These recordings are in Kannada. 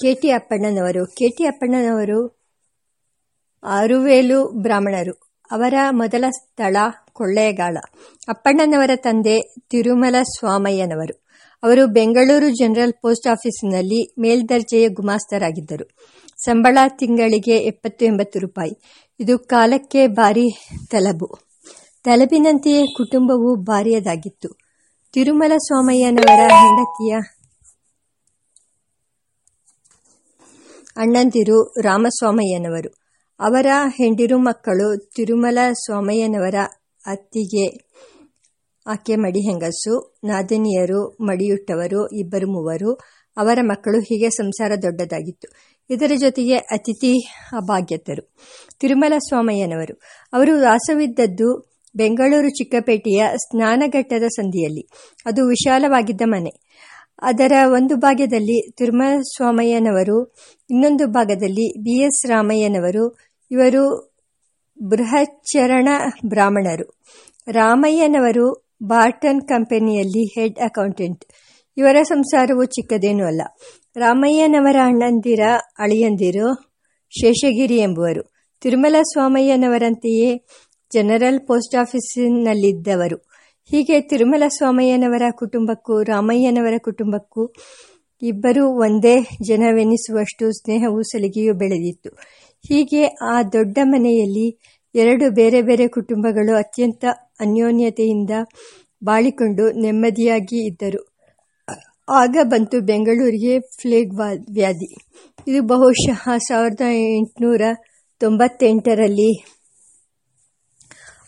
ಕೆ ಟಿ ಅಪ್ಪಣ್ಣನವರು ಕೆ ಟಿ ಅಪ್ಪಣ್ಣನವರು ಆರುವೇಲು ಬ್ರಾಹ್ಮಣರು. ಅವರ ಮೊದಲ ಸ್ಥಳ ಕೊಳ್ಳೇಗಾಲ. ಅಪ್ಪಣ್ಣನವರ ತಂದೆ ತಿರುಮಲ ಸ್ವಾಮಯ್ಯನವರು ಅವರು ಬೆಂಗಳೂರು ಜನರಲ್ ಪೋಸ್ಟ್ ಆಫೀಸಿನಲ್ಲಿ ಮೇಲ್ದರ್ಜೆಯ ಗುಮಾಸ್ತರಾಗಿದ್ದರು. ಸಂಬಳ ತಿಂಗಳಿಗೆ ಎಪ್ಪತ್ತು ಎಂಬತ್ತು ರೂಪಾಯಿ. ಇದು ಕಾಲಕ್ಕೆ ಭಾರಿ ತಲಬು ತಲಬಿನಂತೆಯೇ ಕುಟುಂಬವು ಭಾರಿಯದಾಗಿತ್ತು. ತಿರುಮಲ ಸ್ವಾಮಯ್ಯನವರ ಹೆಂಡತಿಯ ಅಣ್ಣಂದಿರು ರಾಮಸ್ವಾಮಯ್ಯನವರು. ಅವರ ಹೆಂಡಿರು ಮಕ್ಕಳು ತಿರುಮಲ ಸ್ವಾಮಯ್ಯನವರ ಅತ್ತಿಗೆ ಆಕೆ ಮಡಿ ಹೆಂಗಸು, ನಾದಿನಿಯರು ಮಡಿಯುಟ್ಟವರು ಇಬ್ಬರು ಮೂವರು. ಅವರ ಮಕ್ಕಳು ಹೀಗೆ ಸಂಸಾರ ದೊಡ್ಡದಾಗಿತ್ತು. ಇದರ ಜೊತೆಗೆ ಅತಿಥಿ ಅಭಾಗ್ಯತರು. ತಿರುಮಲ ಸ್ವಾಮಯ್ಯನವರು ಅವರು ವಾಸವಿದ್ದದ್ದು ಬೆಂಗಳೂರು ಚಿಕ್ಕಪೇಟೆಯ ಸ್ನಾನಘಟ್ಟದ ಸಂಧಿಯಲ್ಲಿ ಅದು ವಿಶಾಲವಾಗಿದ್ದ ಮನೆ. ಅದರ ಒಂದು ಭಾಗದಲ್ಲಿ ತಿರುಮಸ್ವಾಮಯ್ಯನವರು, ಇನ್ನೊಂದು ಭಾಗದಲ್ಲಿ ಬಿ ಎಸ್ ರಾಮಯ್ಯನವರು. ಇವರು ಬೃಹಚ್ಚರಣ ಬ್ರಾಹ್ಮಣರು. ರಾಮಯ್ಯನವರು ಬಾರ್ಟನ್ ಕಂಪನಿಯಲ್ಲಿ ಹೆಡ್ ಅಕೌಂಟೆಂಟ್. ಇವರ ಸಂಸಾರವು ಚಿಕ್ಕದೇನೂ ಅಲ್ಲ. ರಾಮಯ್ಯನವರ ಅಣ್ಣಂದಿರ ಅಳಿಯಂದಿರು ಶೇಷಗಿರಿ ಎಂಬುವರು. ತಿರುಮಲ ಸ್ವಾಮಯ್ಯನವರಂತೆಯೇ ಜನರಲ್ ಪೋಸ್ಟ್ ಆಫೀಸಿನಲ್ಲಿದ್ದವರು. ಹೀಗೆ ತಿರುಮಲ ಸ್ವಾಮಯ್ಯನವರ ಕುಟುಂಬಕ್ಕೂ, ರಾಮಯ್ಯನವರ ಕುಟುಂಬಕ್ಕೂ ಇಬ್ಬರೂ ಒಂದೇ ಜನವೆನಿಸುವಷ್ಟು ಸ್ನೇಹವು ಸಲಿಗೆಯೂ ಬೆಳೆದಿತ್ತು. ಹೀಗೆ ಆ ದೊಡ್ಡ ಮನೆಯಲ್ಲಿ ಎರಡು ಬೇರೆ ಬೇರೆ ಕುಟುಂಬಗಳು ಅತ್ಯಂತ ಅನ್ಯೋನ್ಯತೆಯಿಂದ ಬಾಳಿಕೊಂಡು ನೆಮ್ಮದಿಯಾಗಿ ಇದ್ದರು. ಆಗ ಬಂತು ಬೆಂಗಳೂರಿಗೆ ಫ್ಲೇಗ್ ವ್ಯಾಧಿ. ಇದು ಬಹುಶಃ ಸಾವಿರದ ಎಂಟುನೂರ ತೊಂಬತ್ತೆಂಟರಲ್ಲಿ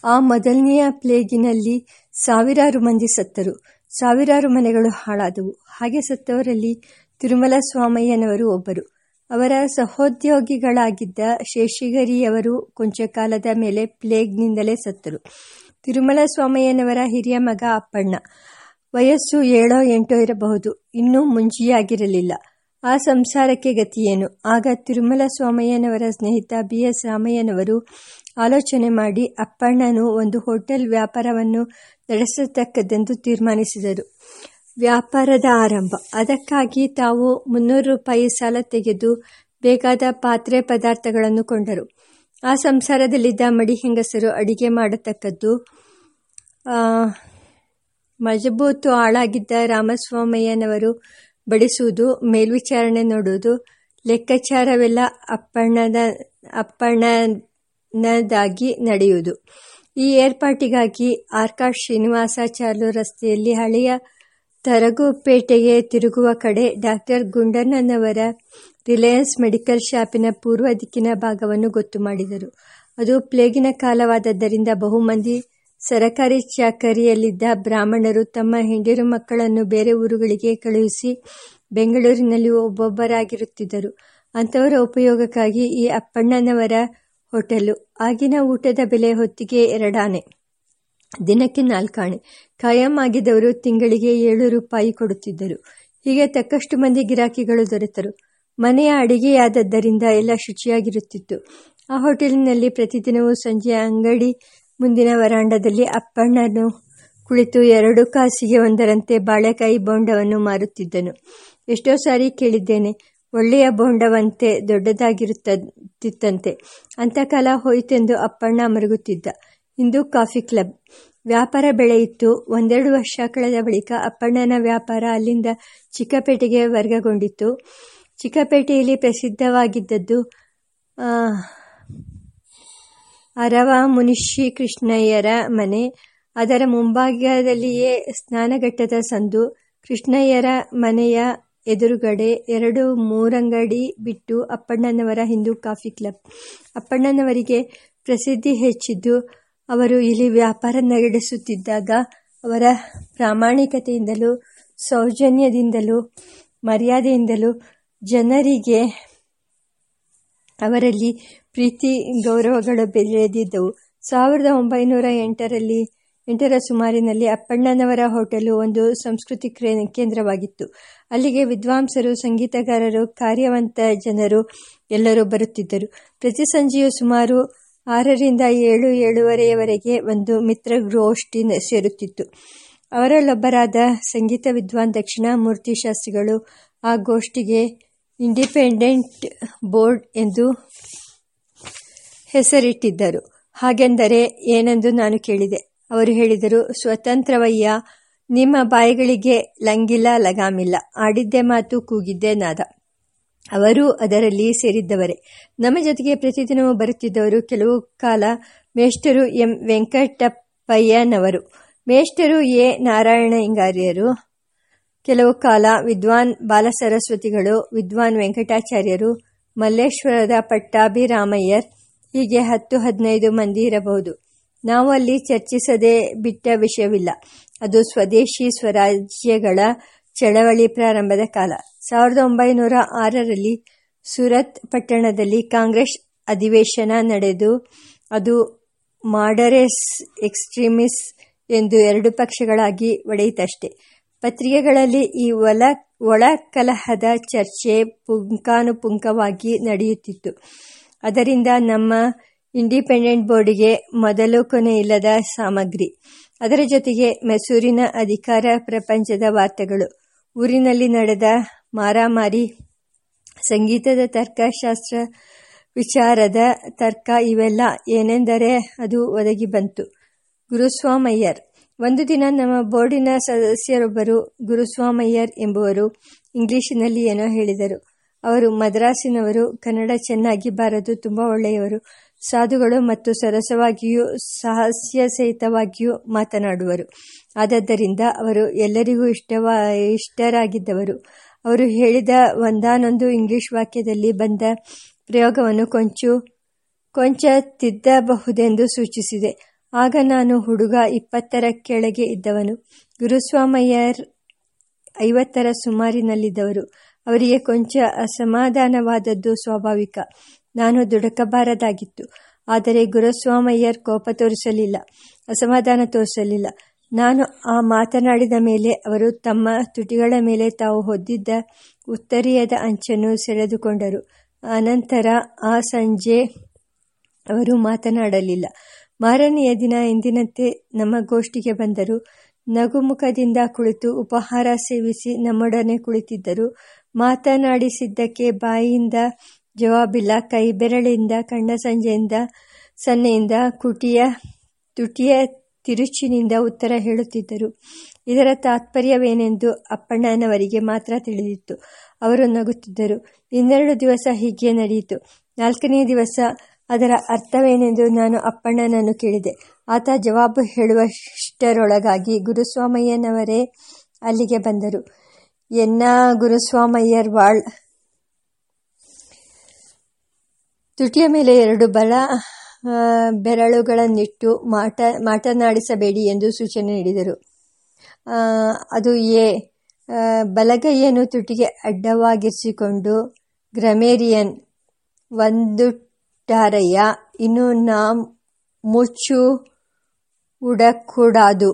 ಆ ಮೊದಲನೆಯ ಪ್ಲೇಗಿನಲ್ಲಿ ಸಾವಿರಾರು ಮಂದಿ ಸತ್ತರು. ಸಾವಿರಾರು ಮನೆಗಳು ಹಾಳಾದವು. ಹಾಗೆ ಸತ್ತವರಲ್ಲಿ ತಿರುಮಲ ಸ್ವಾಮಯ್ಯನವರು ಒಬ್ಬರು. ಅವರ ಸಹೋದ್ಯೋಗಿಗಳಾಗಿದ್ದ ಶೇಷಿಗರಿಯವರು ಕೊಂಚ ಕಾಲದ ಮೇಲೆ ಪ್ಲೇಗ್ನಿಂದಲೇ ಸತ್ತರು. ತಿರುಮಲ ಸ್ವಾಮಯ್ಯನವರ ಹಿರಿಯ ಮಗ ಅಪ್ಪಣ್ಣ. ವಯಸ್ಸು ಏಳೋ ಎಂಟೋ ಇರಬಹುದು. ಇನ್ನೂ ಮುಂಜಿಯಾಗಿರಲಿಲ್ಲ ಆ ಸಂಸಾರಕ್ಕೆ ಗತಿಯೇನು? ಆಗ ತಿರುಮಲ ಸ್ವಾಮಯ್ಯನವರ ಸ್ನೇಹಿತ ಬಿ ಎಸ್ ರಾಮಯ್ಯನವರು ಆಲೋಚನೆ ಮಾಡಿ ಅಪ್ಪಣ್ಣನು ಒಂದು ಹೋಟೆಲ್ ವ್ಯಾಪಾರವನ್ನು ನಡೆಸತಕ್ಕದ್ದೆಂದು ತೀರ್ಮಾನಿಸಿದರು. ವ್ಯಾಪಾರದ ಆರಂಭ. ಅದಕ್ಕಾಗಿ ತಾವು ಮುನ್ನೂರು ರೂಪಾಯಿ ಸಾಲ ತೆಗೆದು ಬೇಕಾದ ಪಾತ್ರೆ ಪದಾರ್ಥಗಳನ್ನು ಕೊಂಡರು. ಆ ಸಂಸಾರದಲ್ಲಿದ್ದ ಮಡಿ ಹೆಂಗಸರು ಅಡಿಗೆ ಮಾಡತಕ್ಕದ್ದು ಮಜಬೂತು ಹಾಳಾಗಿದ್ದ ರಾಮಸ್ವಾಮಯ್ಯನವರು ಬಡಿಸುವುದು, ಮೇಲ್ವಿಚಾರಣೆ ನೋಡುವುದು, ಲೆಕ್ಕಾಚಾರವೆಲ್ಲ ಅಪ್ಪಣ್ಣದ ಅಪ್ಪಣ್ಣನದಾಗಿ ನಡೆಯುವುದು. ಈ ಏರ್ಪಾಟಿಗಾಗಿ ಆರ್ಕಾಡ್ ಶ್ರೀನಿವಾಸಾಚಾರ್ಯ ರಸ್ತೆಯಲ್ಲಿ ಹಳೆಯ ತರಗುಪೇಟೆಗೆ ತಿರುಗುವ ಕಡೆ ಡಾಕ್ಟರ್ ಗುಂಡಣ್ಣನವರ ರಿಲಯನ್ಸ್ ಮೆಡಿಕಲ್ ಶಾಪಿನ ಪೂರ್ವ ದಿಕ್ಕಿನ ಭಾಗವನ್ನು ಗೊತ್ತು ಮಾಡಿದರು. ಅದು ಪ್ಲೇಗಿನ ಕಾಲವಾದದ್ದರಿಂದ ಬಹುಮಂದಿ ಸರಕಾರಿ ಚಾಕರಿಯಲ್ಲಿದ್ದ ಬ್ರಾಹ್ಮಣರು ತಮ್ಮ ಹೆಂಡಿರು ಮಕ್ಕಳನ್ನು ಬೇರೆ ಊರುಗಳಿಗೆ ಕಳುಹಿಸಿ ಬೆಂಗಳೂರಿನಲ್ಲಿ ಒಬ್ಬೊಬ್ಬರಾಗಿರುತ್ತಿದ್ದರು. ಅಂಥವರ ಉಪಯೋಗಕ್ಕಾಗಿ ಈ ಅಪ್ಪಣ್ಣನವರ ಹೋಟೆಲು. ಆಗಿನ ಊಟದ ಬೆಲೆ ಹೊತ್ತಿಗೆ ಎರಡಾನೆ. ದಿನಕ್ಕೆ ನಾಲ್ಕಾಣೆ. ಕಾಯಂ ಆಗಿದ್ದವರು ತಿಂಗಳಿಗೆ ಏಳು ರೂಪಾಯಿ ಕೊಡುತ್ತಿದ್ದರು. ಹೀಗೆ ತಕ್ಕಷ್ಟು ಮಂದಿ ಗಿರಾಕಿಗಳು ದೊರೆತರು. ಮನೆಯ ಅಡಿಗೆಯಾದದ್ದರಿಂದ ಎಲ್ಲ ಶುಚಿಯಾಗಿರುತ್ತಿತ್ತು. ಆ ಹೋಟೆಲಿನಲ್ಲಿ ಪ್ರತಿದಿನವೂ ಸಂಜೆ ಅಂಗಡಿ ಮುಂದಿನ ವರಾಂಡದಲ್ಲಿ ಅಪ್ಪಣ್ಣನು ಕುಳಿತು ಎರಡು ಕಾಸಿಗೆ ಒಂದರಂತೆ ಬಾಳೆಕಾಯಿ ಬೋಂಡವನ್ನು ಮಾರುತ್ತಿದ್ದನು. ಎಷ್ಟೋ ಸಾರಿ ಕೇಳಿದ್ದೇನೆ, ಒಳ್ಳೆಯ ಬೋಂಡವಂತೆ ದೊಡ್ಡದಾಗಿರುತ್ತಿತ್ತಂತೆ. ಅಂಥ ಕಾಲ ಹೋಯಿತೆಂದು ಅಪ್ಪಣ್ಣ ಮರುಗುತ್ತಿದ್ದ. ಇಂದು ಕಾಫಿ ಕ್ಲಬ್. ವ್ಯಾಪಾರ ಬೆಳೆಯಿತ್ತು ಒಂದೆರಡು ವರ್ಷ ಕಳೆದ ಬಳಿಕ ಅಪ್ಪಣ್ಣನ ವ್ಯಾಪಾರ ಅಲ್ಲಿಂದ ಚಿಕ್ಕಪೇಟೆಗೆ ವರ್ಗಗೊಂಡಿತ್ತು ಚಿಕ್ಕಪೇಟೆಯಲ್ಲಿ ಪ್ರಸಿದ್ಧವಾಗಿದ್ದದ್ದು ಅರವ ಮುನಿಶಿ ಕೃಷ್ಣಯ್ಯರ ಮನೆ. ಅದರ ಮುಂಭಾಗದಲ್ಲಿಯೇ ಸ್ನಾನಘಟ್ಟದ ಸಂದು. ಕೃಷ್ಣಯ್ಯರ ಮನೆಯ ಎದುರುಗಡೆ ಎರಡು ಮೂರಂಗಡಿ ಬಿಟ್ಟು ಅಪ್ಪಣ್ಣನವರ ಹಿಂದೂ ಕಾಫಿ ಕ್ಲಬ್. ಅಪ್ಪಣ್ಣನವರಿಗೆ ಪ್ರಸಿದ್ಧಿ ಹೆಚ್ಚಿದ್ದು, ಅವರು ಇಲ್ಲಿ ವ್ಯಾಪಾರ ನಡೆಸುತ್ತಿದ್ದಾಗ ಅವರ ಪ್ರಾಮಾಣಿಕತೆಯಿಂದಲೂ, ಸೌಜನ್ಯದಿಂದಲೂ, ಮರ್ಯಾದೆಯಿಂದಲೂ ಜನರಿಗೆ ಅವರಲ್ಲಿ ಪ್ರೀತಿ ಗೌರವಗಳು ಬೆಳೆದಿದ್ದವು. ಸಾವಿರದ ಒಂಬೈನೂರ ಎಂಟರಲ್ಲಿ, ಎಂಟರ ಸುಮಾರಿನಲ್ಲಿ ಅಪ್ಪಣ್ಣನವರ ಹೋಟೆಲು ಒಂದು ಸಂಸ್ಕೃತಿ ಕೇಂದ್ರವಾಗಿತ್ತು. ಅಲ್ಲಿಗೆ ವಿದ್ವಾಂಸರು, ಸಂಗೀತಗಾರರು, ಕಾರ್ಯವಂತ ಜನರು ಎಲ್ಲರೂ ಬರುತ್ತಿದ್ದರು. ಪ್ರತಿ ಸಂಜೆಯೂ ಸುಮಾರು ಆರರಿಂದ ಏಳು, ಏಳುವರೆಯವರೆಗೆ ಒಂದು ಮಿತ್ರ ಮಿತ್ರಗೋಷ್ಠಿ ಸೇರುತ್ತಿತ್ತು. ಅವರಲ್ಲೊಬ್ಬರಾದ ಸಂಗೀತ ವಿದ್ವಾನ್ ದಕ್ಷಿಣಾಮೂರ್ತಿ ಶಾಸ್ತ್ರಿಗಳು ಆ ಗೋಷ್ಠಿಗೆ ಇಂಡಿಪೆಂಡೆಂಟ್ ಬೋರ್ಡ್ ಎಂದು ಹೆಸರಿಟ್ಟಿದ್ದರು. ಹಾಗೆಂದರೆ ಏನೆಂದು ನಾನು ಕೇಳಿದೆ. ಅವರು ಹೇಳಿದರು, ಸ್ವತಂತ್ರವಯ್ಯ, ನಿಮ್ಮ ಬಾಯಿಗಳಿಗೆ ಲಂಗಿಲ್ಲ, ಲಗಾಮಿಲ್ಲ. ಆಡಿದ್ದೆ ಮಾತು, ಕೂಗಿದ್ದೇ ನಾದ. ಅವರು ಅದರಲ್ಲಿ ಸೇರಿದ್ದವರೇ. ನಮ್ಮ ಜೊತೆಗೆ ಪ್ರತಿದಿನವೂ ಬರುತ್ತಿದ್ದವರು ಕೆಲವು ಕಾಲ ಮೇಷ್ಟರು ಎಂ. ವೆಂಕಟಪ್ಪಯ್ಯನವರು. ಮೇಷ್ಟರು ಎ. ನಾರಾಯಣಂಗಾರ್ಯರು ಕೆಲವು ಕಾಲ ವಿದ್ವಾನ್ ಬಾಲಸರಸ್ವತಿಗಳು ವಿದ್ವಾನ್ ವೆಂಕಟಾಚಾರ್ಯರು ಮಲ್ಲೇಶ್ವರದ ಪಟ್ಟಾಭಿರಾಮಯ್ಯರ್ ಹೀಗೆ ಹತ್ತು ಹದಿನೈದು ಮಂದಿ ಇರಬಹುದು. ನಾವು ಅಲ್ಲಿ ಚರ್ಚಿಸದೆ ಬಿಟ್ಟ ವಿಷಯವಿಲ್ಲ. ಅದು ಸ್ವದೇಶಿ ಸ್ವರಾಜ್ಯಗಳ ಚಳವಳಿ ಪ್ರಾರಂಭದ ಕಾಲ. ಸಾವಿರದ ಒಂಬೈನೂರ ಆರರಲ್ಲಿ ಸುರತ್ ಪಟ್ಟಣದಲ್ಲಿ ಕಾಂಗ್ರೆಸ್ ಅಧಿವೇಶನ ನಡೆದು, ಅದು ಮಾಡರೇಸ್ ಎಕ್ಸ್ಟ್ರೀಮಿಸ್ ಎಂದು ಎರಡು ಪಕ್ಷಗಳಾಗಿ ಒಡೆಯಿತಷ್ಟೆ. ಪತ್ರಿಕೆಗಳಲ್ಲಿ ಈ ಒಲ ಕಲಹದ ಚರ್ಚೆ ಪುಂಕಾನುಪುಂಕವಾಗಿ ನಡೆಯುತ್ತಿತ್ತು. ಅದರಿಂದ ನಮ್ಮ ಇಂಡಿಪೆಂಡೆಂಟ್ ಬೋರ್ಡಿಗೆ ಮೊದಲು ಕೊನೆ ಇಲ್ಲದ ಸಾಮಗ್ರಿ. ಅದರ ಜೊತೆಗೆ ಮೈಸೂರಿನ ಅಧಿಕಾರ ಪ್ರಪಂಚದ ವಾರ್ತೆಗಳು. ಊರಿನಲ್ಲಿ ನಡೆದ ಮಾರಾಮಾರಿ, ಸಂಗೀತದ ತರ್ಕಶಾಸ್ತ್ರ ವಿಚಾರದ ತರ್ಕ ಇವೆಲ್ಲ ಏನೆಂದರೆ ಅದು ಒದಗಿ ಬಂತು. ಗುರುಸ್ವಾಮಯ್ಯರ್ ಒಂದು ದಿನ ನಮ್ಮ ಬೋರ್ಡಿನ ಸದಸ್ಯರೊಬ್ಬರು ಗುರುಸ್ವಾಮಯ್ಯರ್ ಎಂಬುವರು ಇಂಗ್ಲಿಷಿನಲ್ಲಿ ಏನೋ ಹೇಳಿದರು. ಅವರು ಮದ್ರಾಸಿನವರು, ಕನ್ನಡ ಚೆನ್ನಾಗಿ ಬಾರದು, ತುಂಬ ಒಳ್ಳೆಯವರು. ಸಾಧುಗಳು ಮತ್ತು ಸರಸವಾಗಿಯೂ ಸಾಹಸ್ಯ ಸಹಿತವಾಗಿಯೂ ಮಾತನಾಡುವರು. ಆದದ್ದರಿಂದ ಅವರು ಎಲ್ಲರಿಗೂ ಇಷ್ಟವಾ, ಇಷ್ಟರಾಗಿದ್ದವರು. ಅವರು ಹೇಳಿದ ಒಂದಾನೊಂದು ಇಂಗ್ಲಿಷ್ ವಾಕ್ಯದಲ್ಲಿ ಬಂದ ಪ್ರಯೋಗವನ್ನು ಕೊಂಚು ಕೊಂಚ ತಿದ್ದಬಹುದೆಂದು ಸೂಚಿಸಿದೆ. ಆಗ ನಾನು ಹುಡುಗ ಇಪ್ಪತ್ತರ ಕೆಳಗೆ ಇದ್ದವನು. ಗುರುಸ್ವಾಮಯ್ಯರ್ ಐವತ್ತರ ಸುಮಾರಿನಲ್ಲಿದ್ದವರು. ಅವರಿಗೆ ಕೊಂಚ ಅಸಮಾಧಾನವಾದದ್ದು ಸ್ವಾಭಾವಿಕ. ನಾನು ದುಡಕಬಾರದಾಗಿತ್ತು. ಆದರೆ ಗುರುಸ್ವಾಮಯ್ಯರ್ ಕೋಪ ತೋರಿಸಲಿಲ್ಲ. ಅಸಮಾಧಾನ ತೋರಿಸಲಿಲ್ಲ. ನಾನು ಆ ಮಾತನಾಡಿದ ಮೇಲೆ ಅವರು ತಮ್ಮ ತುಟಿಗಳ ಮೇಲೆ ತಾವು ಹೊದ್ದಿದ್ದ ಉತ್ತರಿಯದ ಅಂಚನ್ನು ಸೆಳೆದುಕೊಂಡರು. ಅನಂತರ ಆ ಸಂಜೆ ಅವರು ಮಾತನಾಡಲಿಲ್ಲ. ಮಾರನೆಯ ದಿನ ಎಂದಿನಂತೆ ನಮ್ಮ ಗೋಷ್ಠಿಗೆ ಬಂದರು. ನಗುಮುಖದಿಂದ ಕುಳಿತು ಉಪಹಾರ ಸೇವಿಸಿ ನಮ್ಮೊಡನೆ ಕುಳಿತಿದ್ದರು. ಮಾತನಾಡಿಸಿದ್ದಕ್ಕೆ ಬಾಯಿಯಿಂದ ಜವಾಬಿಲ್ಲ ಕೈ ಬೆರಳಿಂದ ಕಣ್ಣ ಸಂಜೆಯಿಂದ ಸನ್ನೆಯಿಂದ, ಕುಟಿಯ, ತುಟಿಯ ತಿರುಚಿನಿಂದ ಉತ್ತರ ಹೇಳುತ್ತಿದ್ದರು. ಇದರ ತಾತ್ಪರ್ಯವೇನೆಂದು ಅಪ್ಪಣ್ಣನವರಿಗೆ ಮಾತ್ರ ತಿಳಿದಿತ್ತು. ಅವರು ನಗುತ್ತಿದ್ದರು. ಇನ್ನೆರಡು ದಿವಸ ಹೀಗೆ ನಡೆಯಿತು. ನಾಲ್ಕನೇ ದಿವಸ ಅದರ ಅರ್ಥವೇನೆಂದು ನಾನು ಅಪ್ಪಣ್ಣನನ್ನು ಕೇಳಿದೆ. ಆತ ಜವಾಬು ಹೇಳುವಷ್ಟರೊಳಗಾಗಿ ಗುರುಸ್ವಾಮಯ್ಯನವರೇ ಅಲ್ಲಿಗೆ ಬಂದರು. ಎನ್ನ ಗುರುಸ್ವಾಮಯ್ಯರ್ ವಾಳ್? ತುಟಿಯ ಮೇಲೆ ಎರಡು ಬಲ ಬೆರಳುಗಳನ್ನಿಟ್ಟು ಮಾಟ, ಮಾತನಾಡಿಸಬೇಡಿ ಎಂದು ಸೂಚನೆ ನೀಡಿದರು. ಅದು ಏ ಬಲಗೈಯನ್ನು ತುಟಿಗೆ ಅಡ್ಡವಾಗಿರಿಸಿಕೊಂಡು ಗ್ರಮೇರಿಯನ್ ಒಂದುಟ್ಟಾರಯ್ಯ ಇನ್ನು ನಾ ಮುಚ್ಚು ಉಡಕೂಡಾದು.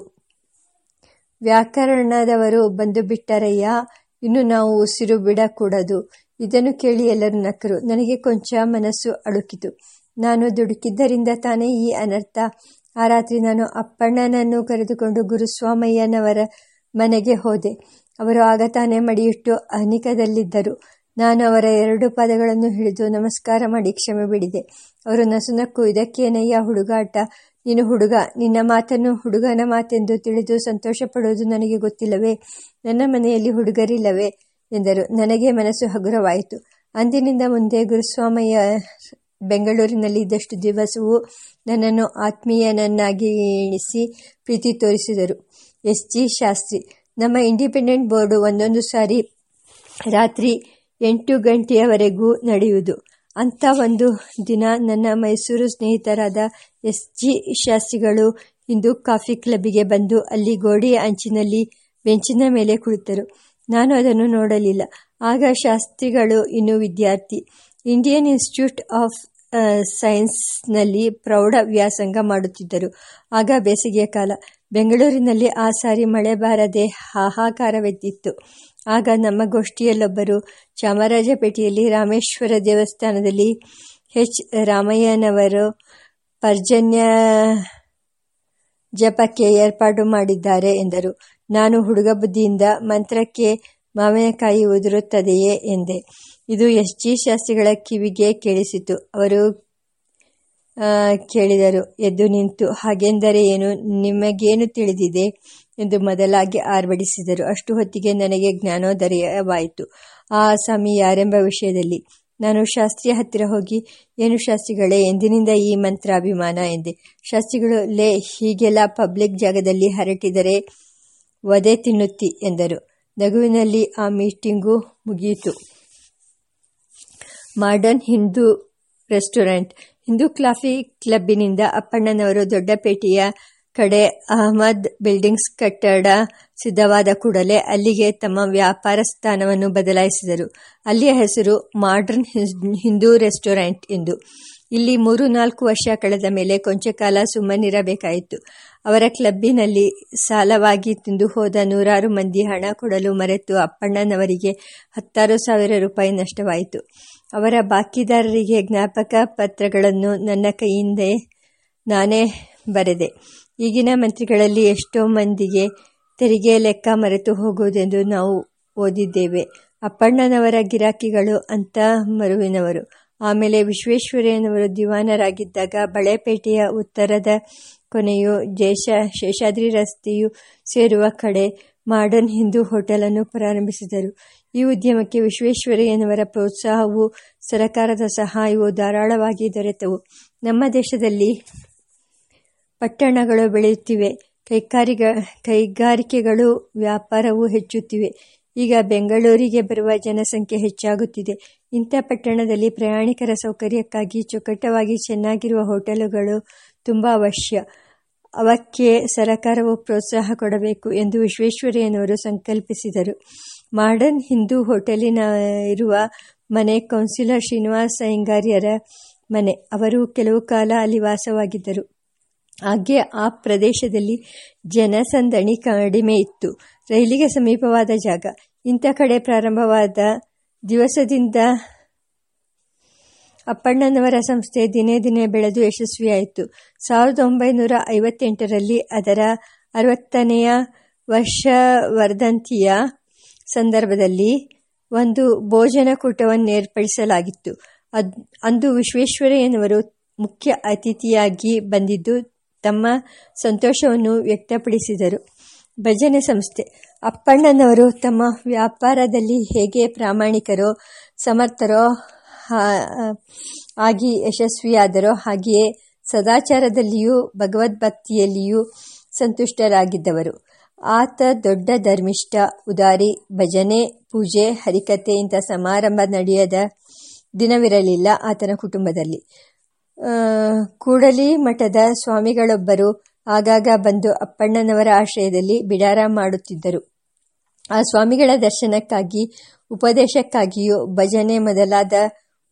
ವ್ಯಾಕರಣದವರು ಬಂದು ಬಿಟ್ಟರಯ್ಯ, ಇನ್ನು ನಾವು ಉಸಿರು ಬಿಡಕೂಡದು. ಇದನ್ನು ಕೇಳಿ ಎಲ್ಲರೂ ನಕರು. ನನಗೆ ಕೊಂಚ ಮನಸ್ಸು ಅಳುಕಿತು. ನಾನು ದುಡುಕಿದ್ದರಿಂದ ತಾನೇ ಈ ಅನರ್ಥ. ಆ ರಾತ್ರಿ ನಾನು ಅಪ್ಪಣ್ಣನನ್ನು ಕರೆದುಕೊಂಡು ಗುರುಸ್ವಾಮಯ್ಯನವರ ಮನೆಗೆ ಹೋದೆ. ಅವರು ಆಗ ತಾನೇ ಮಡಿಯಿಟ್ಟು ಅನಿಕದಲ್ಲಿದ್ದರು. ನಾನು ಅವರ ಎರಡು ಪದಗಳನ್ನು ಹಿಡಿದು ನಮಸ್ಕಾರ ಮಾಡಿ ಕ್ಷಮೆ ಬಿಡಿದೆ. ಅವರು ನಸುನಕ್ಕು ಇದಕ್ಕೇನಯ್ಯ ಹುಡುಗಾಟ. ನೀನು ಹುಡುಗ. ನಿನ್ನ ಮಾತನ್ನು ಹುಡುಗನ ಮಾತೆಂದು ತಿಳಿದು ಸಂತೋಷ ಪಡುವುದು ನನಗೆ ಗೊತ್ತಿಲ್ಲವೇ? ನನ್ನ ಮನೆಯಲ್ಲಿ ಹುಡುಗರಿಲ್ಲವೇ? ಎಂದರು. ನನಗೆ ಮನಸ್ಸು ಹಗುರವಾಯಿತು. ಅಂದಿನಿಂದ ಮುಂದೆ ಗುರುಸ್ವಾಮಯ್ಯ ಬೆಂಗಳೂರಿನಲ್ಲಿ ಇದ್ದಷ್ಟು ದಿವಸವೂ ನನ್ನನ್ನು ಆತ್ಮೀಯನನ್ನಾಗಿ ಎಣಿಸಿ ಪ್ರೀತಿ ತೋರಿಸಿದರು. ಎಸ್. ಜಿ. ಶಾಸ್ತ್ರಿ. ನಮ್ಮ ಇಂಡಿಪೆಂಡೆಂಟ್ ಬೋರ್ಡು ಒಂದೊಂದು ಸಾರಿ ರಾತ್ರಿ ಎಂಟು ಗಂಟೆಯವರೆಗೂ ನಡೆಯುವುದು. ಅಂಥ ಒಂದು ದಿನ ನನ್ನ ಮೈಸೂರು ಸ್ನೇಹಿತರಾದ ಎಸ್ ಜಿ ಶಾಸ್ತ್ರಿಗಳು ಇಂದು ಕಾಫಿ ಕ್ಲಬ್ಬಿಗೆ ಬಂದು ಅಲ್ಲಿ ಗೋಡೆಯ ಅಂಚಿನಲ್ಲಿ ಬೆಂಚಿನ ಮೇಲೆ ಕುಳಿತರು. ನಾನು ಅದನ್ನು ನೋಡಲಿಲ್ಲ. ಆಗ ಶಾಸ್ತ್ರಿಗಳು, ಇನ್ನು ವಿದ್ಯಾರ್ಥಿ, ಇಂಡಿಯನ್ ಇನ್ಸ್ಟಿಟ್ಯೂಟ್ ಆಫ್ ಸೈನ್ಸ್ನಲ್ಲಿ ಪ್ರೌಢ ವ್ಯಾಸಂಗ ಮಾಡುತ್ತಿದ್ದರು. ಆಗ ಬೇಸಿಗೆಯ ಕಾಲ. ಬೆಂಗಳೂರಿನಲ್ಲಿ ಆ ಸಾರಿ ಮಳೆ ಬಾರದೆ ಹಾಹಾಕಾರವೆದ್ದಿತ್ತು. ಆಗ ನಮ್ಮ ಗೋಷ್ಠಿಯಲ್ಲೊಬ್ಬರು ಚಾಮರಾಜಪೇಟೆಯಲ್ಲಿ ರಾಮೇಶ್ವರ ದೇವಸ್ಥಾನದಲ್ಲಿ ಎಚ್. ರಾಮಯ್ಯನವರು ಪರ್ಜನ್ಯ ಜಪಕ್ಕೆ ಏರ್ಪಾಡು ಮಾಡಿದ್ದಾರೆ ಎಂದರು. ನಾನು ಹುಡುಗ ಬುದ್ಧಿಯಿಂದ ಮಂತ್ರಕ್ಕೆ ಮಾವಿನಕಾಯಿ ಉದುರುತ್ತದೆಯೇ ಎಂದೆ. ಇದು ಎಸ್. ಜಿ. ಶಾಸ್ತ್ರಿಗಳ ಕಿವಿಗೆ ಕೇಳಿಸಿತು. ಅವರು ಕೇಳಿದರು. ಎದ್ದು ನಿಂತು. ಹಾಗೆಂದರೆ ಏನು? ನಿಮಗೇನು ತಿಳಿದಿದೆ? ಎಂದು ಮೊದಲಾಗಿ ಆರ್ಭಡಿಸಿದರು ಅಷ್ಟು ಹೊತ್ತಿಗೆ ನನಗೆ ಜ್ಞಾನೋದಯವಾಯಿತು ಆ ಸ್ವಾಮಿ ಯಾರೆಂಬ ವಿಷಯದಲ್ಲಿ ನಾನು ಶಾಸ್ತ್ರಿಯ ಹತ್ತಿರ ಹೋಗಿ, ಏನು ಶಾಸ್ತ್ರಿಗಳೇ, ಎಂದಿನಿಂದ ಈ ಮಂತ್ರಾಭಿಮಾನ? ಎಂದೆ. ಶಾಸ್ತ್ರಿಗಳು, ಲೇ, ಹೀಗೆಲ್ಲ ಪಬ್ಲಿಕ್ ಜಾಗದಲ್ಲಿ ಹರಟಿದರೆ ವದೆ ತಿನ್ನುತ್ತಿ, ಎಂದರು. ನಗುವಿನಲ್ಲಿ ಆ ಮೀಟಿಂಗು ಮುಗಿಯಿತು. Modern Hindu restaurant. Hindu coffee ಕ್ಲಬ್ಬಿನಿಂದ ಅಪ್ಪಣ್ಣನವರು ದೊಡ್ಡಪೇಟೆಯ ಕಡೆ ಅಹಮದ್ ಬಿಲ್ಡಿಂಗ್ಸ್ ಕಟ್ಟಡ ಸಿದ್ಧವಾದ ಕೂಡಲೇ ಅಲ್ಲಿಗೆ ತಮ್ಮ ವ್ಯಾಪಾರ ಸ್ಥಾನವನ್ನು ಬದಲಾಯಿಸಿದರು. ಅಲ್ಲಿಯ ಹೆಸರು ಮಾಡರ್ನ್ ಹಿಂದೂ ರೆಸ್ಟೋರೆಂಟ್ ಎಂದು. ಇಲ್ಲಿ ಮೂರು ನಾಲ್ಕು ವರ್ಷ ಕಳೆದ ಮೇಲೆ ಕೊಂಚ ಕಾಲ ಸುಮ್ಮನಿರಬೇಕಾಯಿತು. ಅವರ ಕ್ಲಬ್ಬಿನಲ್ಲಿ ಸಾಲವಾಗಿ ತಿಂದು ಹೋದ ನೂರಾರು ಮಂದಿ ಹಣ ಕೊಡಲು ಮರೆತು ಅಪ್ಪಣ್ಣನವರಿಗೆ ಹತ್ತಾರು ಸಾವಿರ ರೂಪಾಯಿ ನಷ್ಟವಾಯಿತು. ಅವರ ಬಾಕಿದಾರರಿಗೆ ಜ್ಞಾಪಕ ಪತ್ರಗಳನ್ನು ನನ್ನ ಕೈಯಿಂದ ನಾನೇ ಬರೆದೆ. ಈಗಿನ ಮಂತ್ರಿಗಳಲ್ಲಿ ಎಷ್ಟೋ ಮಂದಿಗೆ ತೆರಿಗೆ ಲೆಕ್ಕ ಮರೆತು ಹೋಗುವುದೆಂದು ನಾವು ಓದಿದ್ದೇವೆ. ಅಪ್ಪಣ್ಣನವರ ಗಿರಾಕಿಗಳು ಅಂತ ಮರುವಿನವರು. ಆಮೇಲೆ ವಿಶ್ವೇಶ್ವರಯ್ಯನವರು ದಿವಾನರಾಗಿದ್ದಾಗ ಬಳೆಪೇಟೆಯ ಉತ್ತರದ ಕೊನೆಯು ಜೇಷ ಶೇಷಾದ್ರಿ ರಸ್ತೆಯು ಸೇರುವ ಕಡೆ ಮಾಡರ್ನ್ ಹಿಂದೂ ಹೋಟೆಲನ್ನು ಪ್ರಾರಂಭಿಸಿದರು. ಈ ಉದ್ಯಮಕ್ಕೆ ವಿಶ್ವೇಶ್ವರಯ್ಯನವರ ಪ್ರೋತ್ಸಾಹವು ಸರಕಾರದ ಸಹಾಯವು ಧಾರಾಳವಾಗಿ ದೊರೆತವು. ನಮ್ಮ ದೇಶದಲ್ಲಿ ಪಟ್ಟಣಗಳು ಬೆಳೆಯುತ್ತಿವೆ. ಕೈಗಾರಿಗ, ಕೈಗಾರಿಕೆಗಳು ವ್ಯಾಪಾರವು ಹೆಚ್ಚುತ್ತಿವೆ. ಈಗ ಬೆಂಗಳೂರಿಗೆ ಬರುವ ಜನಸಂಖ್ಯೆ ಹೆಚ್ಚಾಗುತ್ತಿದೆ. ಇಂಥ ಪಟ್ಟಣದಲ್ಲಿ ಪ್ರಯಾಣಿಕರ ಸೌಕರ್ಯಕ್ಕಾಗಿ ಚೊಕಟವಾಗಿ ಚೆನ್ನಾಗಿರುವ ಹೋಟೆಲುಗಳು ತುಂಬ ಅವಶ್ಯ. ಅವಕ್ಕೆ ಸರಕಾರವು ಪ್ರೋತ್ಸಾಹ ಕೊಡಬೇಕು ಎಂದು ವಿಶ್ವೇಶ್ವರಯ್ಯನವರು ಸಂಕಲ್ಪಿಸಿದರು. ಮಾಡರ್ನ್ ಹಿಂದೂ ಹೋಟೆಲಿನ ಇರುವ ಮನೆ ಕೌನ್ಸಿಲರ್ ಶ್ರೀನಿವಾಸ ಅಯ್ಯಂಗಾರ್ಯರ ಮನೆ. ಅವರು ಕೆಲವು ಕಾಲ ಅಲ್ಲಿ ವಾಸವಾಗಿದ್ದರು. ಹಾಗೆ ಆ ಪ್ರದೇಶದಲ್ಲಿ ಜನಸಂದಣಿ ಕಡಿಮೆ ಇತ್ತು. ರೈಲಿಗೆ ಸಮೀಪವಾದ ಜಾಗ. ಇಂಥ ಕಡೆ ಪ್ರಾರಂಭವಾದ ದಿವಸದಿಂದ ಅಪ್ಪಣ್ಣನವರ ಸಂಸ್ಥೆ ದಿನೇ ದಿನೇ ಬೆಳೆದು ಯಶಸ್ವಿಯಾಯಿತು. ಸಾವಿರದ ಒಂಬೈನೂರ ಐವತ್ತೆಂಟರಲ್ಲಿ ಅದರ ಅರವತ್ತನೆಯ ವರ್ಷವರ್ಧಂತಿಯ ಸಂದರ್ಭದಲ್ಲಿ ಒಂದು ಭೋಜನಕೂಟವನ್ನು ಏರ್ಪಡಿಸಲಾಗಿತ್ತು ಅದ್, ಅಂದು ವಿಶ್ವೇಶ್ವರಯ್ಯನವರು ಮುಖ್ಯ ಅತಿಥಿಯಾಗಿ ಬಂದಿದ್ದು ತಮ್ಮ ಸಂತೋಷವನ್ನು ವ್ಯಕ್ತಪಡಿಸಿದರು. ಭಜನೆ ಸಂಸ್ಥೆ. ಅಪ್ಪಣ್ಣನವರು ತಮ್ಮ ವ್ಯಾಪಾರದಲ್ಲಿ ಹೇಗೆ ಪ್ರಾಮಾಣಿಕರೋ, ಸಮರ್ಥರೋ ಆಗಿ ಯಶಸ್ವಿಯಾದರೋ ಹಾಗೆಯೇ ಸದಾಚಾರದಲ್ಲಿಯೂ, ಭಗವದ್ಭಕ್ತಿಯಲ್ಲಿಯೂ ಸಂತುಷ್ಟರಾಗಿದ್ದವರು. ಆತ ದೊಡ್ಡ ಧರ್ಮಿಷ್ಠ, ಉದಾರಿ, ಭಜನೆ, ಪೂಜೆ ಹರಿಕತೆ ಇಂಥ ಸಮಾರಂಭ ನಡೆಯದ ದಿನವಿರಲಿಲ್ಲ ಆತನ ಕುಟುಂಬದಲ್ಲಿ. ಕೂಡಲಿ ಮಠದ ಸ್ವಾಮಿಗಳೊಬ್ಬರು ಆಗಾಗ ಬಂದು ಅಪ್ಪಣ್ಣನವರ ಆಶ್ರಯದಲ್ಲಿ ಬಿಡಾರ ಮಾಡುತ್ತಿದ್ದರು. ಆ ಸ್ವಾಮಿಗಳ ದರ್ಶನಕ್ಕಾಗಿ, ಉಪದೇಶಕ್ಕಾಗಿಯೂ, ಭಜನೆ ಮೊದಲಾದ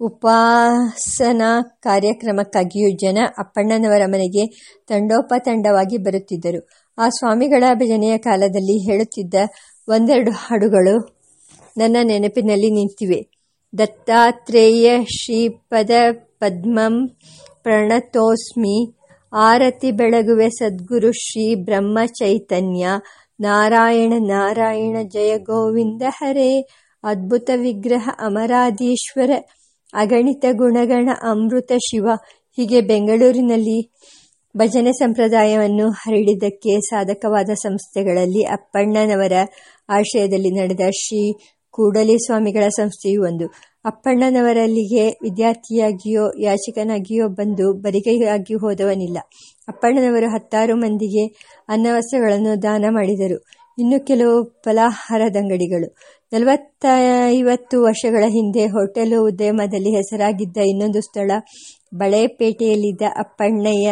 ಉಪಾಸನಾ ಕಾರ್ಯಕ್ರಮಕ್ಕಾಗಿಯೂ ಜನ ಅಪ್ಪಣ್ಣನವರ ಮನೆಗೆ ತಂಡೋಪತಂಡವಾಗಿ ಬರುತ್ತಿದ್ದರು. ಆ ಸ್ವಾಮಿಗಳ ಭಜನೆಯ ಕಾಲದಲ್ಲಿ ಹೇಳುತ್ತಿದ್ದ ಒಂದೆರಡು ಹಾಡುಗಳು ನನ್ನ ನೆನಪಿನಲ್ಲಿ ನಿಂತಿವೆ. ದತ್ತಾತ್ರೇಯ ಶ್ರೀಪದ ಪದ್ಮಂ ಪ್ರಣತೋಸ್ಮಿ ಆರತಿ ಬೆಳಗುವೆ ಸದ್ಗುರು ಶ್ರೀ ಬ್ರಹ್ಮ ಚೈತನ್ಯ. ನಾರಾಯಣ ನಾರಾಯಣ, ಜಯ ಗೋವಿಂದ ಹರೇ. ಅದ್ಭುತ ವಿಗ್ರಹ ಅಮರಾಧೀಶ್ವರ, ಅಗಣಿತ ಗುಣಗಣ ಅಮೃತ ಶಿವ. ಹೀಗೆ ಬೆಂಗಳೂರಿನಲ್ಲಿ ಭಜನೆ ಸಂಪ್ರದಾಯವನ್ನು ಹರಡಿದ್ದಕ್ಕೆ ಸಾಧಕವಾದ ಸಂಸ್ಥೆಗಳಲ್ಲಿ ಅಪ್ಪಣ್ಣನವರ ಆಶ್ರಯದಲ್ಲಿ ನಡೆದ ಶ್ರೀ ಕೂಡಲಿ ಸ್ವಾಮಿಗಳ ಸಂಸ್ಥೆಯು ಒಂದು. ಅಪ್ಪಣ್ಣನವರಲ್ಲಿಗೆ ವಿದ್ಯಾರ್ಥಿಯಾಗಿಯೋ, ಯಾಚಕನಾಗಿಯೋ ಬಂದು ಬರಿಗೈಯಾಗಿ ಹೋದವನಿಲ್ಲ. ಅಪ್ಪಣ್ಣನವರು ಹತ್ತಾರು ಮಂದಿಗೆ ಅನ್ನವಸ್ತ್ರಗಳನ್ನು ದಾನ ಮಾಡಿದರು. ಇನ್ನು ಕೆಲವು ಫಲಾಹಾರದಂಗಡಿಗಳು. ನಲವತ್ತೈವತ್ತು ವರ್ಷಗಳ ಹಿಂದೆ ಹೋಟೆಲು ಉದ್ಯಮದಲ್ಲಿ ಹೆಸರಾಗಿದ್ದ ಇನ್ನೊಂದು ಸ್ಥಳ, ಬಳೆಪೇಟೆಯಲ್ಲಿದ್ದ ಅಪ್ಪಣ್ಣಯ್ಯ,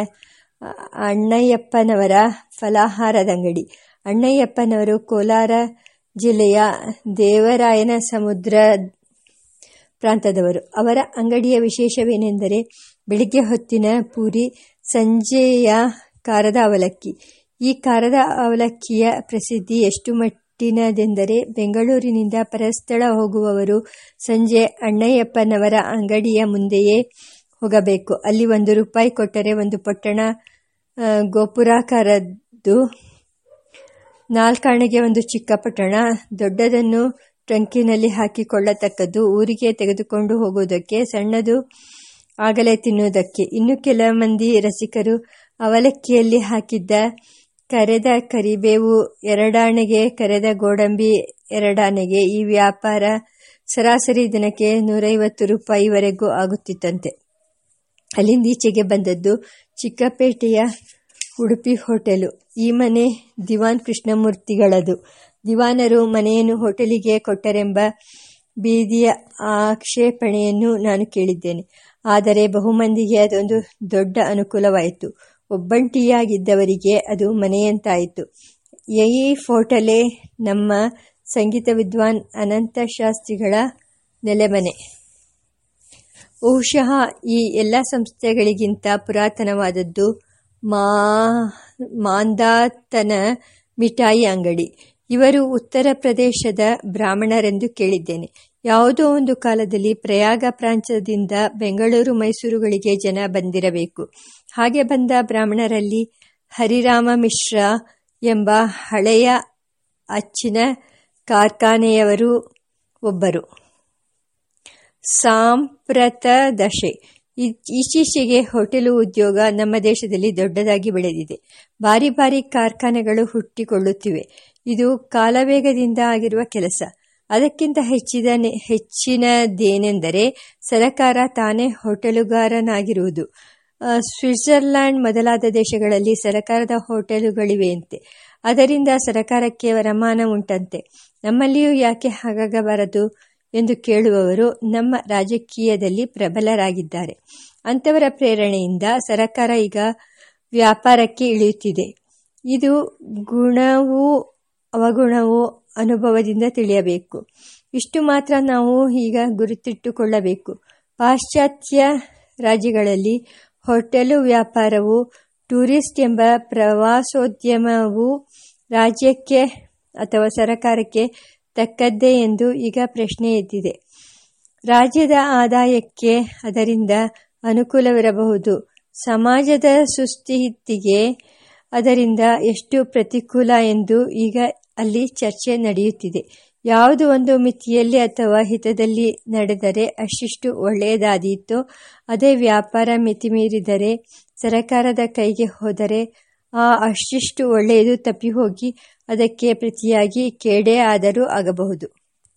ಅಣ್ಣಯ್ಯಪ್ಪನವರ ಫಲಾಹಾರದಂಗಡಿ. ಅಣ್ಣಯ್ಯಪ್ಪನವರು ಕೋಲಾರ ಜಿಲ್ಲೆಯ ದೇವರಾಯನ ಸಮುದ್ರ ಪ್ರಾಂತದವರು. ಅವರ ಅಂಗಡಿಯ ವಿಶೇಷವೇನೆಂದರೆ ಬೆಳಿಗ್ಗೆ ಹೊತ್ತಿನ ಪೂರಿ, ಸಂಜೆಯ ಕಾರದ ಅವಲಕ್ಕಿ. ಈ ಕಾರದ ಅವಲಕ್ಕಿಯ ಪ್ರಸಿದ್ಧಿ ಎಷ್ಟು ಮಟ್ಟಿನದೆಂದರೆ ಬೆಂಗಳೂರಿನಿಂದ ಪರಸ್ಥಳ ಹೋಗುವವರು ಸಂಜೆ ಅಣ್ಣಯ್ಯಪ್ಪನವರ ಅಂಗಡಿಯ ಮುಂದೆಯೇ ಹೋಗಬೇಕು. ಅಲ್ಲಿ ಒಂದು ರೂಪಾಯಿ ಕೊಟ್ಟರೆ ಒಂದು ಪೊಟ್ಟಣ ಗೋಪುರಾಕಾರದ್ದು ನಾಲ್ಕಾಣೆಗೆ ಒಂದು ಚಿಕ್ಕ ಪಟ್ಟಣ, ದೊಡ್ಡದನ್ನು ಟ್ರಂಕಿನಲ್ಲಿ ಹಾಕಿಕೊಳ್ಳತಕ್ಕದ್ದು ಊರಿಗೆ ತೆಗೆದುಕೊಂಡು ಹೋಗುವುದಕ್ಕೆ ಸಣ್ಣದು ಆಗಲೇ ತಿನ್ನುವುದಕ್ಕೆ. ಇನ್ನು ಕೆಲ ಮಂದಿ ರಸಿಕರು ಅವಲಕ್ಕಿಯಲ್ಲಿ ಹಾಕಿದ್ದ ಕರೆದ ಕರಿಬೇವು ಎರಡಾಣೆಗೆ ಕರೆದ ಗೋಡಂಬಿ ಎರಡಾಣೆಗೆ ಈ ವ್ಯಾಪಾರ ಸರಾಸರಿ ದಿನಕ್ಕೆ ನೂರೈವತ್ತು ರೂಪಾಯಿವರೆಗೂ ಆಗುತ್ತಿತ್ತಂತೆ. ಅಲ್ಲಿಂದೀಚೆಗೆ ಬಂದದ್ದು ಚಿಕ್ಕಪೇಟೆಯ ಉಡುಪಿ ಹೋಟೆಲು. ಈ ಮನೆ ದಿವಾನ್ ಕೃಷ್ಣಮೂರ್ತಿಗಳದು. ದಿವಾನರು ಮನೆಯನ್ನು ಹೋಟೆಲಿಗೆ ಕೊಟ್ಟರೆಂಬ ಬೀದಿಯ ಆಕ್ಷೇಪಣೆಯನ್ನು ನಾನು ಕೇಳಿದ್ದೇನೆ. ಆದರೆ ಬಹುಮಂದಿಗೆ ಅದೊಂದು ದೊಡ್ಡ ಅನುಕೂಲವಾಯಿತು. ಒಬ್ಬಂಟಿಯಾಗಿದ್ದವರಿಗೆ ಅದು ಮನೆಯಂತಾಯಿತು. ಎಯಿ ಫೋಟಲೆ ನಮ್ಮ ಸಂಗೀತ ವಿದ್ವಾನ್ ಅನಂತ ಶಾಸ್ತ್ರಿಗಳ ನೆಲೆಮನೆ. ಬಹುಶಃ ಈ ಎಲ್ಲ ಸಂಸ್ಥೆಗಳಿಗಿಂತ ಪುರಾತನವಾದದ್ದು ಮಾ, ಮಾಂದಾತನ ಮಿಠಾಯಿ ಅಂಗಡಿ. ಇವರು ಉತ್ತರ ಪ್ರದೇಶದ ಬ್ರಾಹ್ಮಣರೆಂದು ಕೇಳಿದ್ದೇನೆ. ಯಾವುದೋ ಒಂದು ಕಾಲದಲ್ಲಿ ಪ್ರಯಾಗ ಪ್ರಾಂತ್ಯದಿಂದ ಬೆಂಗಳೂರು ಮೈಸೂರುಗಳಿಗೆ ಜನ ಬಂದಿರಬೇಕು. ಹಾಗೆ ಬಂದ ಬ್ರಾಹ್ಮಣರಲ್ಲಿ ಹರಿರಾಮ ಮಿಶ್ರ ಎಂಬ ಹಳೆಯ ಅಚ್ಚಿನ ಕಾರ್ಖಾನೆಯವರು ಒಬ್ಬರು. ಸಾಂಪ್ರತ ದಶೆ ಈಚೀಚೆಗೆ ಹೋಟೆಲು ಉದ್ಯೋಗ ನಮ್ಮ ದೇಶದಲ್ಲಿ ದೊಡ್ಡದಾಗಿ ಬೆಳೆದಿದೆ. ಬಾರಿ ಬಾರಿ ಕಾರ್ಖಾನೆಗಳು ಹುಟ್ಟಿಕೊಳ್ಳುತ್ತಿವೆ. ಇದು ಕಾಲವೇಗದಿಂದ ಆಗಿರುವ ಕೆಲಸ. ಅದಕ್ಕಿಂತ ಹೆಚ್ಚಿದ ಹೆಚ್ಚಿನದೇನೆಂದರೆ ಸರಕಾರ ತಾನೇ ಹೋಟೆಲುಗಾರನಾಗಿರುವುದು. ಸ್ವಿಟ್ಜರ್ಲ್ಯಾಂಡ್ ಮೊದಲಾದ ದೇಶಗಳಲ್ಲಿ ಸರಕಾರದ ಹೋಟೆಲುಗಳಿವೆಯಂತೆ. ಅದರಿಂದ ಸರಕಾರಕ್ಕೆ ವರಮಾನ ಉಂಟಂತೆ. ನಮ್ಮಲ್ಲಿಯೂ ಯಾಕೆ ಹಾಗಾಗಬಾರದು? ಎಂದು ಕೇಳುವವರು ನಮ್ಮ ರಾಜಕೀಯದಲ್ಲಿ ಪ್ರಬಲರಾಗಿದ್ದಾರೆ. ಅಂಥವರ ಪ್ರೇರಣೆಯಿಂದ ಸರಕಾರ ಈಗ ವ್ಯಾಪಾರಕ್ಕೆ ಇಳಿಯುತ್ತಿದೆ. ಇದು ಗುಣವೂ ಅವಗುಣವೂ ಅನುಭವದಿಂದ ತಿಳಿಯಬೇಕು. ಇಷ್ಟು ಮಾತ್ರ ನಾವು ಈಗ ಗುರುತಿಟ್ಟುಕೊಳ್ಳಬೇಕು. ಪಾಶ್ಚಾತ್ಯ ರಾಜ್ಯಗಳಲ್ಲಿ ಹೋಟೆಲು ವ್ಯಾಪಾರವು ಟೂರಿಸ್ಟ್ ಎಂಬ ಪ್ರವಾಸೋದ್ಯಮವು ರಾಜ್ಯಕ್ಕೆ ಅಥವಾ ಸರಕಾರಕ್ಕೆ ತಕ್ಕದ್ದೇ ಎಂದು ಈಗ ಪ್ರಶ್ನೆ ಎದ್ದಿದೆ. ರಾಜ್ಯದ ಆದಾಯಕ್ಕೆ ಅದರಿಂದ ಅನುಕೂಲವಿರಬಹುದು. ಸಮಾಜದ ಸುಸ್ಥಿತಿಗೆ ಅದರಿಂದ ಎಷ್ಟು ಪ್ರತಿಕೂಲ ಎಂದು ಈಗ ಅಲ್ಲಿ ಚರ್ಚೆ ನಡೆಯುತ್ತಿದೆ. ಯಾವುದು ಒಂದು ಮಿತಿಯಲ್ಲಿ ಅಥವಾ ಹಿತದಲ್ಲಿ ನಡೆದರೆ ಅಷ್ಟಿಷ್ಟು ಒಳ್ಳೆಯದಾದೀತೋ, ಅದೇ ವ್ಯಾಪಾರ ಮಿತಿ ಮೀರಿದರೆ ಸರಕಾರದ ಕೈಗೆ ಹೋದರೆ ಅಷ್ಟಿಷ್ಟು ಒಳ್ಳೆಯದು ತಪ್ಪಿಹೋಗಿ ಅದಕ್ಕೆ ಪ್ರತಿಯಾಗಿ ಕೇಡೇ ಆದರೂ ಆಗಬಹುದು.